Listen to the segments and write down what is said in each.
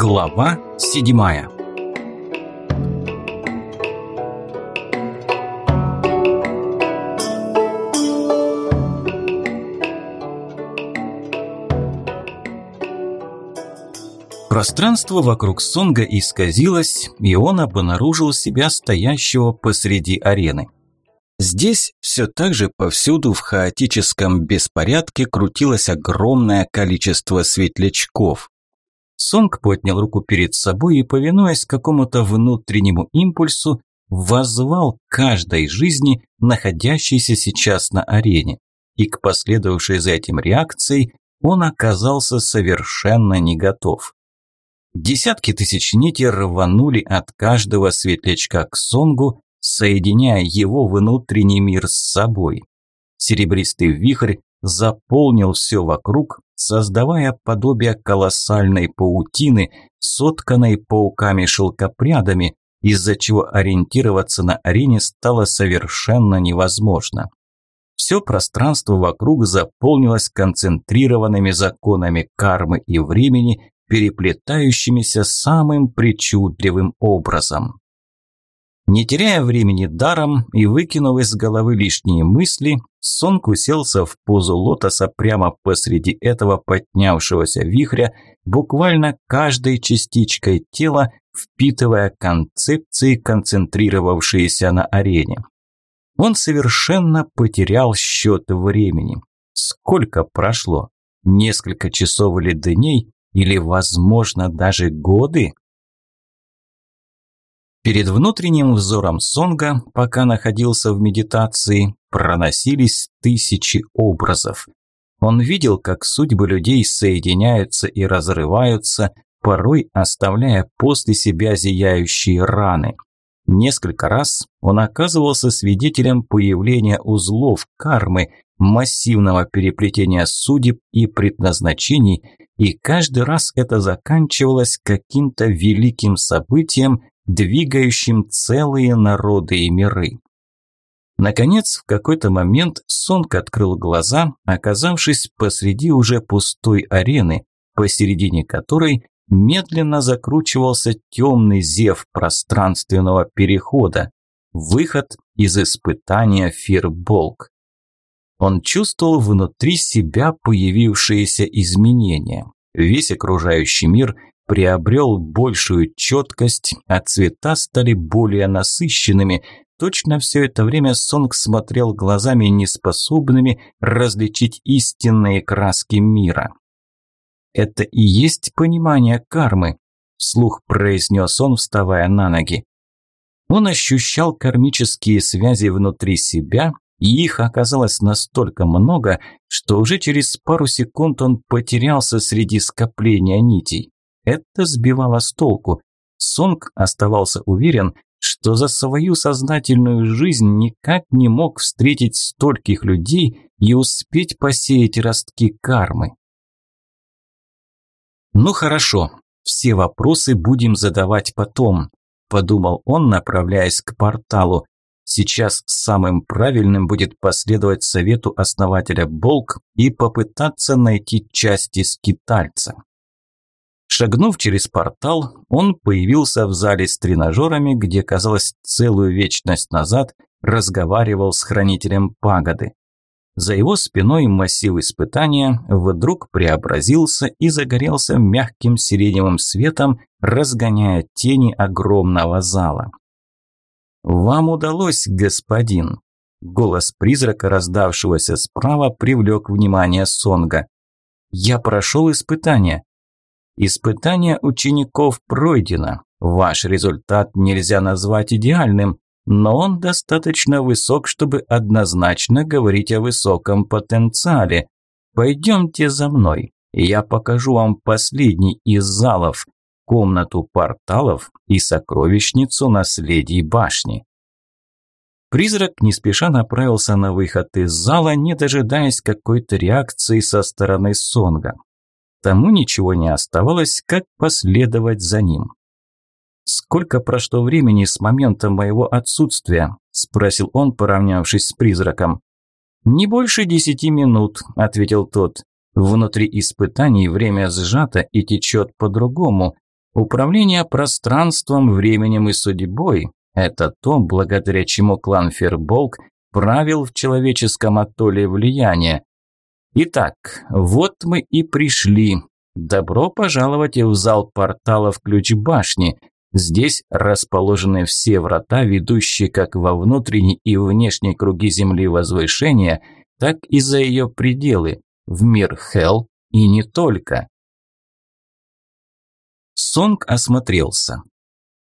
Глава седьмая Пространство вокруг Сонга исказилось, и он обнаружил себя стоящего посреди арены. Здесь все так же повсюду в хаотическом беспорядке крутилось огромное количество светлячков. Сонг поднял руку перед собой и, повинуясь какому-то внутреннему импульсу, воззвал каждой жизни, находящейся сейчас на арене. И к последовавшей за этим реакцией он оказался совершенно не готов. Десятки тысяч нитей рванули от каждого светлячка к Сонгу, соединяя его внутренний мир с собой. Серебристый вихрь заполнил все вокруг, создавая подобие колоссальной паутины, сотканной пауками-шелкопрядами, из-за чего ориентироваться на арене стало совершенно невозможно. Все пространство вокруг заполнилось концентрированными законами кармы и времени, переплетающимися самым причудливым образом. Не теряя времени даром и выкинув из головы лишние мысли, Сонг уселся в позу лотоса прямо посреди этого поднявшегося вихря, буквально каждой частичкой тела впитывая концепции, концентрировавшиеся на арене. Он совершенно потерял счет времени. Сколько прошло? Несколько часов или дней? Или, возможно, даже годы? Перед внутренним взором Сонга, пока находился в медитации, проносились тысячи образов. Он видел, как судьбы людей соединяются и разрываются, порой оставляя после себя зияющие раны. Несколько раз он оказывался свидетелем появления узлов кармы, массивного переплетения судеб и предназначений, и каждый раз это заканчивалось каким-то великим событием, двигающим целые народы и миры. Наконец, в какой-то момент Сонг открыл глаза, оказавшись посреди уже пустой арены, посередине которой медленно закручивался темный зев пространственного перехода, выход из испытания Фирболк. Он чувствовал внутри себя появившиеся изменения. Весь окружающий мир приобрел большую четкость, а цвета стали более насыщенными. Точно все это время Сонг смотрел глазами, неспособными различить истинные краски мира. «Это и есть понимание кармы», – вслух произнес он, вставая на ноги. Он ощущал кармические связи внутри себя, и их оказалось настолько много, что уже через пару секунд он потерялся среди скопления нитей. Это сбивало с толку. Сонг оставался уверен, что за свою сознательную жизнь никак не мог встретить стольких людей и успеть посеять ростки кармы. «Ну хорошо, все вопросы будем задавать потом», – подумал он, направляясь к порталу. Сейчас самым правильным будет последовать совету основателя Болк и попытаться найти части скитальца. Шагнув через портал, он появился в зале с тренажерами, где, казалось, целую вечность назад разговаривал с хранителем пагоды. За его спиной массив испытания вдруг преобразился и загорелся мягким сиреневым светом, разгоняя тени огромного зала. «Вам удалось, господин!» Голос призрака, раздавшегося справа, привлек внимание Сонга. «Я прошел испытание. Испытание учеников пройдено. Ваш результат нельзя назвать идеальным, но он достаточно высок, чтобы однозначно говорить о высоком потенциале. Пойдемте за мной, я покажу вам последний из залов, комнату порталов и сокровищницу наследий башни. Призрак не спеша направился на выход из зала, не дожидаясь какой-то реакции со стороны Сонга. Тому ничего не оставалось, как последовать за ним. «Сколько прошло времени с момента моего отсутствия?» – спросил он, поравнявшись с призраком. «Не больше десяти минут», – ответил тот. «Внутри испытаний время сжато и течет по-другому. Управление пространством, временем и судьбой – это то, благодаря чему клан Ферболк правил в человеческом атолле влияния. Итак, вот мы и пришли. Добро пожаловать в зал порталов Ключ Башни. Здесь расположены все врата, ведущие как во внутренней и внешней круги Земли возвышения, так и за ее пределы, в мир Хелл и не только. Сонг осмотрелся.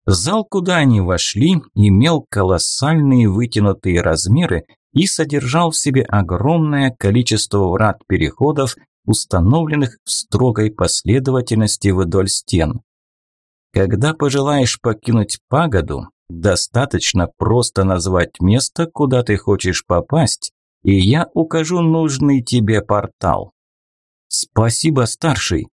Зал, куда они вошли, имел колоссальные вытянутые размеры и содержал в себе огромное количество врат-переходов, установленных в строгой последовательности вдоль стен. Когда пожелаешь покинуть пагоду, достаточно просто назвать место, куда ты хочешь попасть, и я укажу нужный тебе портал. Спасибо, старший.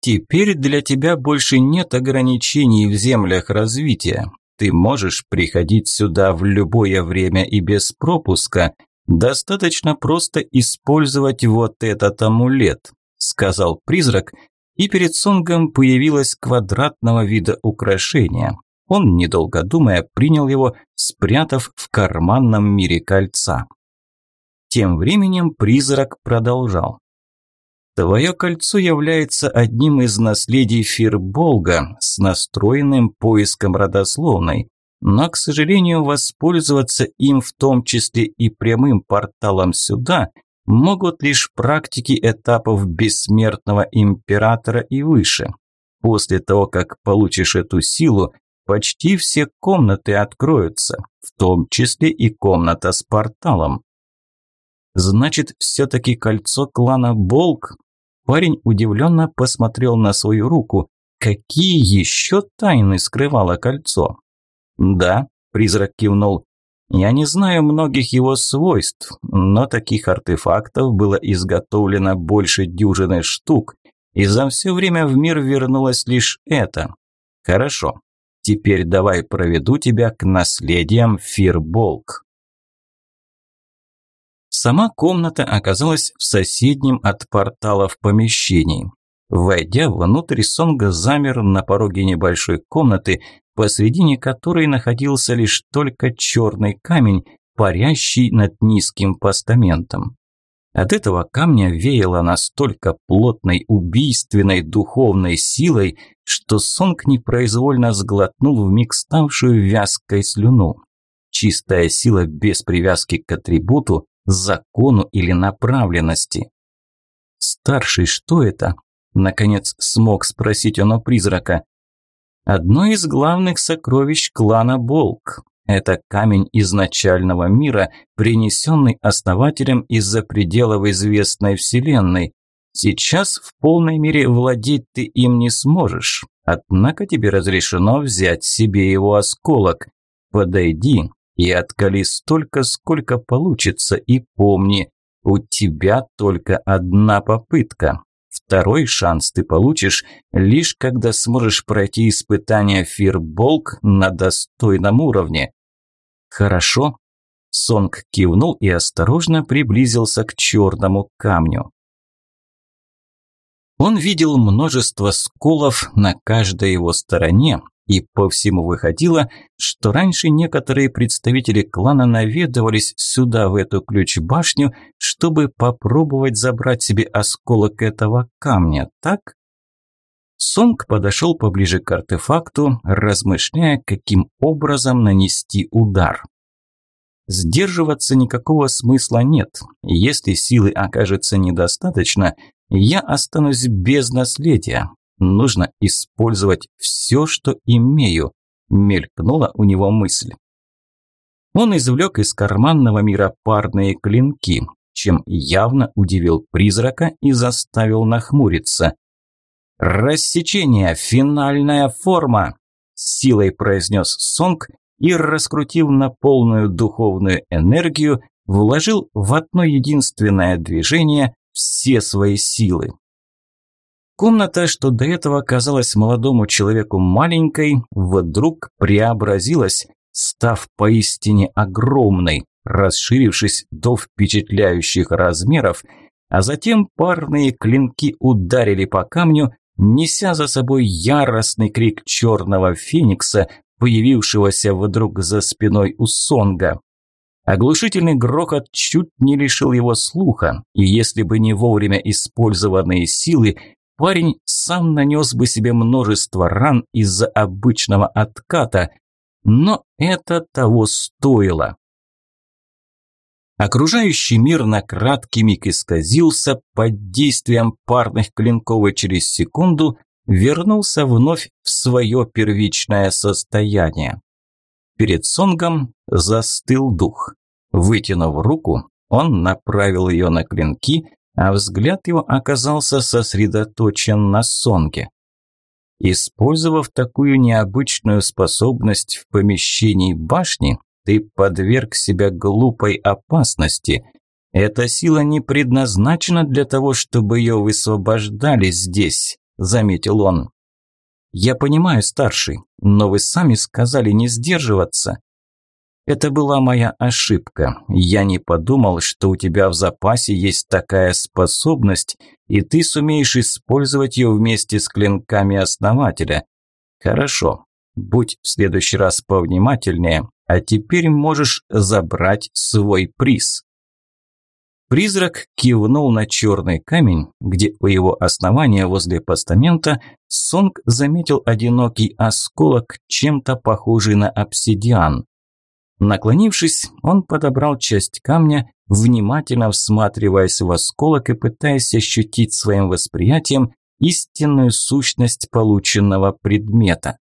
Теперь для тебя больше нет ограничений в землях развития. Ты можешь приходить сюда в любое время и без пропуска. Достаточно просто использовать вот этот амулет, сказал призрак, и перед Сонгом появилось квадратного вида украшение. Он, недолго думая, принял его, спрятав в карманном мире кольца. Тем временем призрак продолжал. Твое кольцо является одним из наследий Фирболга с настроенным поиском родословной, но, к сожалению, воспользоваться им в том числе и прямым порталом сюда могут лишь практики этапов бессмертного императора и выше. После того, как получишь эту силу, почти все комнаты откроются, в том числе и комната с порталом. Значит, все-таки кольцо клана Болк? Парень удивленно посмотрел на свою руку. Какие еще тайны скрывало кольцо? Да, призрак кивнул. Я не знаю многих его свойств, но таких артефактов было изготовлено больше дюжины штук, и за все время в мир вернулось лишь это. Хорошо, теперь давай проведу тебя к наследиям Фирболк. Сама комната оказалась в соседнем от портала в помещении. Войдя внутрь, Сонга замер на пороге небольшой комнаты, посредине которой находился лишь только черный камень, парящий над низким постаментом. От этого камня веяло настолько плотной убийственной духовной силой, что Сонг непроизвольно сглотнул вмиг ставшую вязкой слюну. Чистая сила без привязки к атрибуту, закону или направленности. «Старший, что это?» – наконец смог спросить он у призрака. «Одно из главных сокровищ клана Болк. Это камень изначального мира, принесенный основателем из-за пределов известной вселенной. Сейчас в полной мере владеть ты им не сможешь, однако тебе разрешено взять себе его осколок. Подойди, и откали столько, сколько получится, и помни, у тебя только одна попытка. Второй шанс ты получишь лишь когда сможешь пройти испытание Фирболк на достойном уровне. Хорошо. Сонг кивнул и осторожно приблизился к черному камню. Он видел множество сколов на каждой его стороне, и по всему выходило, что раньше некоторые представители клана наведывались сюда, в эту ключ-башню, чтобы попробовать забрать себе осколок этого камня, так? Сонг подошел поближе к артефакту, размышляя, каким образом нанести удар. Сдерживаться никакого смысла нет. Если силы окажется недостаточно, я останусь без наследия. Нужно использовать все, что имею, мелькнула у него мысль. Он извлек из карманного мира парные клинки, чем явно удивил призрака и заставил нахмуриться. «Рассечение! Финальная форма!» – силой произнес Сонг и, раскрутив на полную духовную энергию, вложил в одно единственное движение все свои силы. Комната, что до этого казалась молодому человеку маленькой, вдруг преобразилась, став поистине огромной, расширившись до впечатляющих размеров, а затем парные клинки ударили по камню, неся за собой яростный крик черного феникса, появившегося вдруг за спиной у Сонга. Оглушительный грохот чуть не лишил его слуха, и если бы не вовремя использованные силы, парень сам нанес бы себе множество ран из-за обычного отката, но это того стоило. Окружающий мир на краткий миг исказился под действием парных клинков и через секунду вернулся вновь в свое первичное состояние. Перед Сонгом застыл дух. Вытянув руку, он направил ее на клинки, а взгляд его оказался сосредоточен на Сонге. Использовав такую необычную способность в помещении башни, ты подверг себя глупой опасности. Эта сила не предназначена для того, чтобы ее высвобождали здесь, заметил он. Я понимаю, старший, но вы сами сказали не сдерживаться. Это была моя ошибка. Я не подумал, что у тебя в запасе есть такая способность, и ты сумеешь использовать ее вместе с клинками основателя. Хорошо. Будь в следующий раз повнимательнее, а теперь можешь забрать свой приз. Призрак кивнул на черный камень, где у его основания возле постамента Сонг заметил одинокий осколок, чем-то похожий на обсидиан. Наклонившись, он подобрал часть камня, внимательно всматриваясь в осколок и пытаясь ощутить своим восприятием истинную сущность полученного предмета.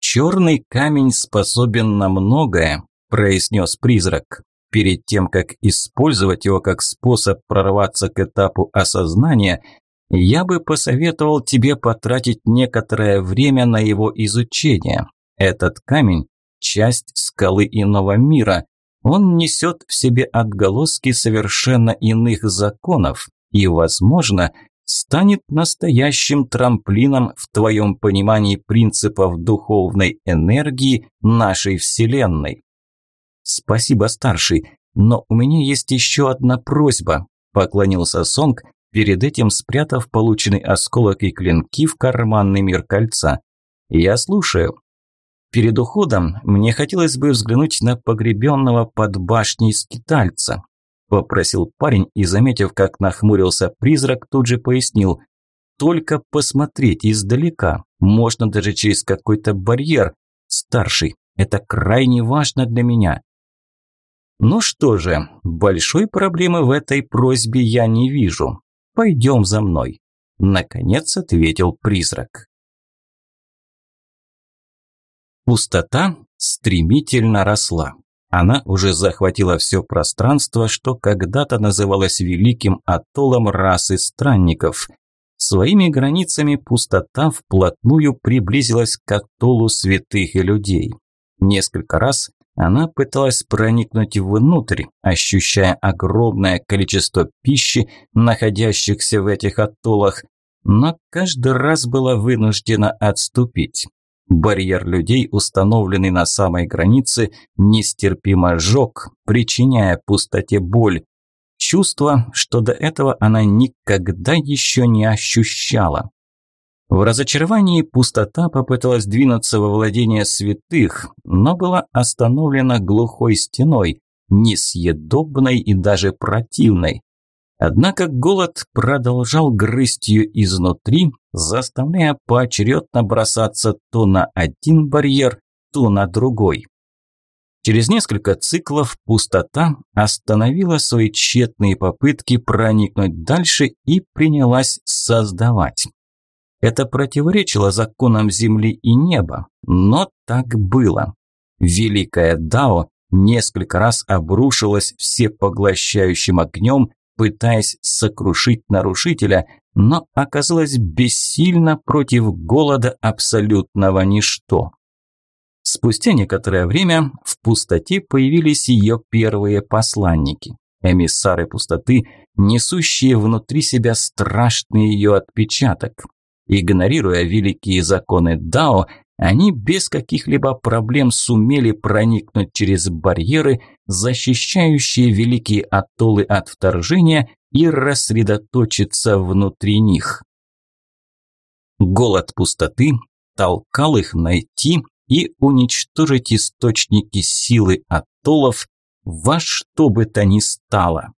«Черный камень способен на многое», – произнес призрак. «Перед тем, как использовать его как способ прорваться к этапу осознания, я бы посоветовал тебе потратить некоторое время на его изучение. Этот камень часть скалы иного мира. Он несет в себе отголоски совершенно иных законов и, возможно, станет настоящим трамплином в твоем понимании принципов духовной энергии нашей Вселенной. Спасибо, старший, но у меня есть еще одна просьба, поклонился Сонг, перед этим спрятав полученный осколок и клинки в карманный мир кольца. Я слушаю. Перед уходом мне хотелось бы взглянуть на погребенного под башней скитальца. Попросил парень и, заметив, как нахмурился призрак, тут же пояснил. Только посмотреть издалека, можно даже через какой-то барьер. Старший, это крайне важно для меня. Ну что же, большой проблемы в этой просьбе я не вижу. Пойдем за мной. Наконец ответил призрак. Пустота стремительно росла. Она уже захватила все пространство, что когда-то называлось великим атоллом расы странников. Своими границами пустота вплотную приблизилась к атоллу святых и людей. Несколько раз она пыталась проникнуть внутрь, ощущая огромное количество пищи, находящихся в этих атоллах, но каждый раз была вынуждена отступить. Барьер людей, установленный на самой границе, нестерпимо жег, причиняя пустоте боль. Чувство, что до этого она никогда еще не ощущала. В разочаровании пустота попыталась двинуться во владение святых, но была остановлена глухой стеной, несъедобной и даже противной. Однако голод продолжал грызть ее изнутри, заставляя поочередно бросаться то на один барьер, то на другой. Через несколько циклов пустота остановила свои тщетные попытки проникнуть дальше и принялась создавать. Это противоречило законам Земли и неба, но так было. Великая Дао несколько раз обрушилась всепоглощающим огнем, пытаясь сокрушить нарушителя, но оказалась бессильна против голода абсолютного ничто. Спустя некоторое время в пустоте появились ее первые посланники, эмиссары пустоты, несущие внутри себя страшный ее отпечаток. Игнорируя великие законы Дао, они без каких-либо проблем сумели проникнуть через барьеры, защищающие великие атоллы от вторжения, и рассредоточиться внутри них. Голод пустоты толкал их найти и уничтожить источники силы атоллов во что бы то ни стало.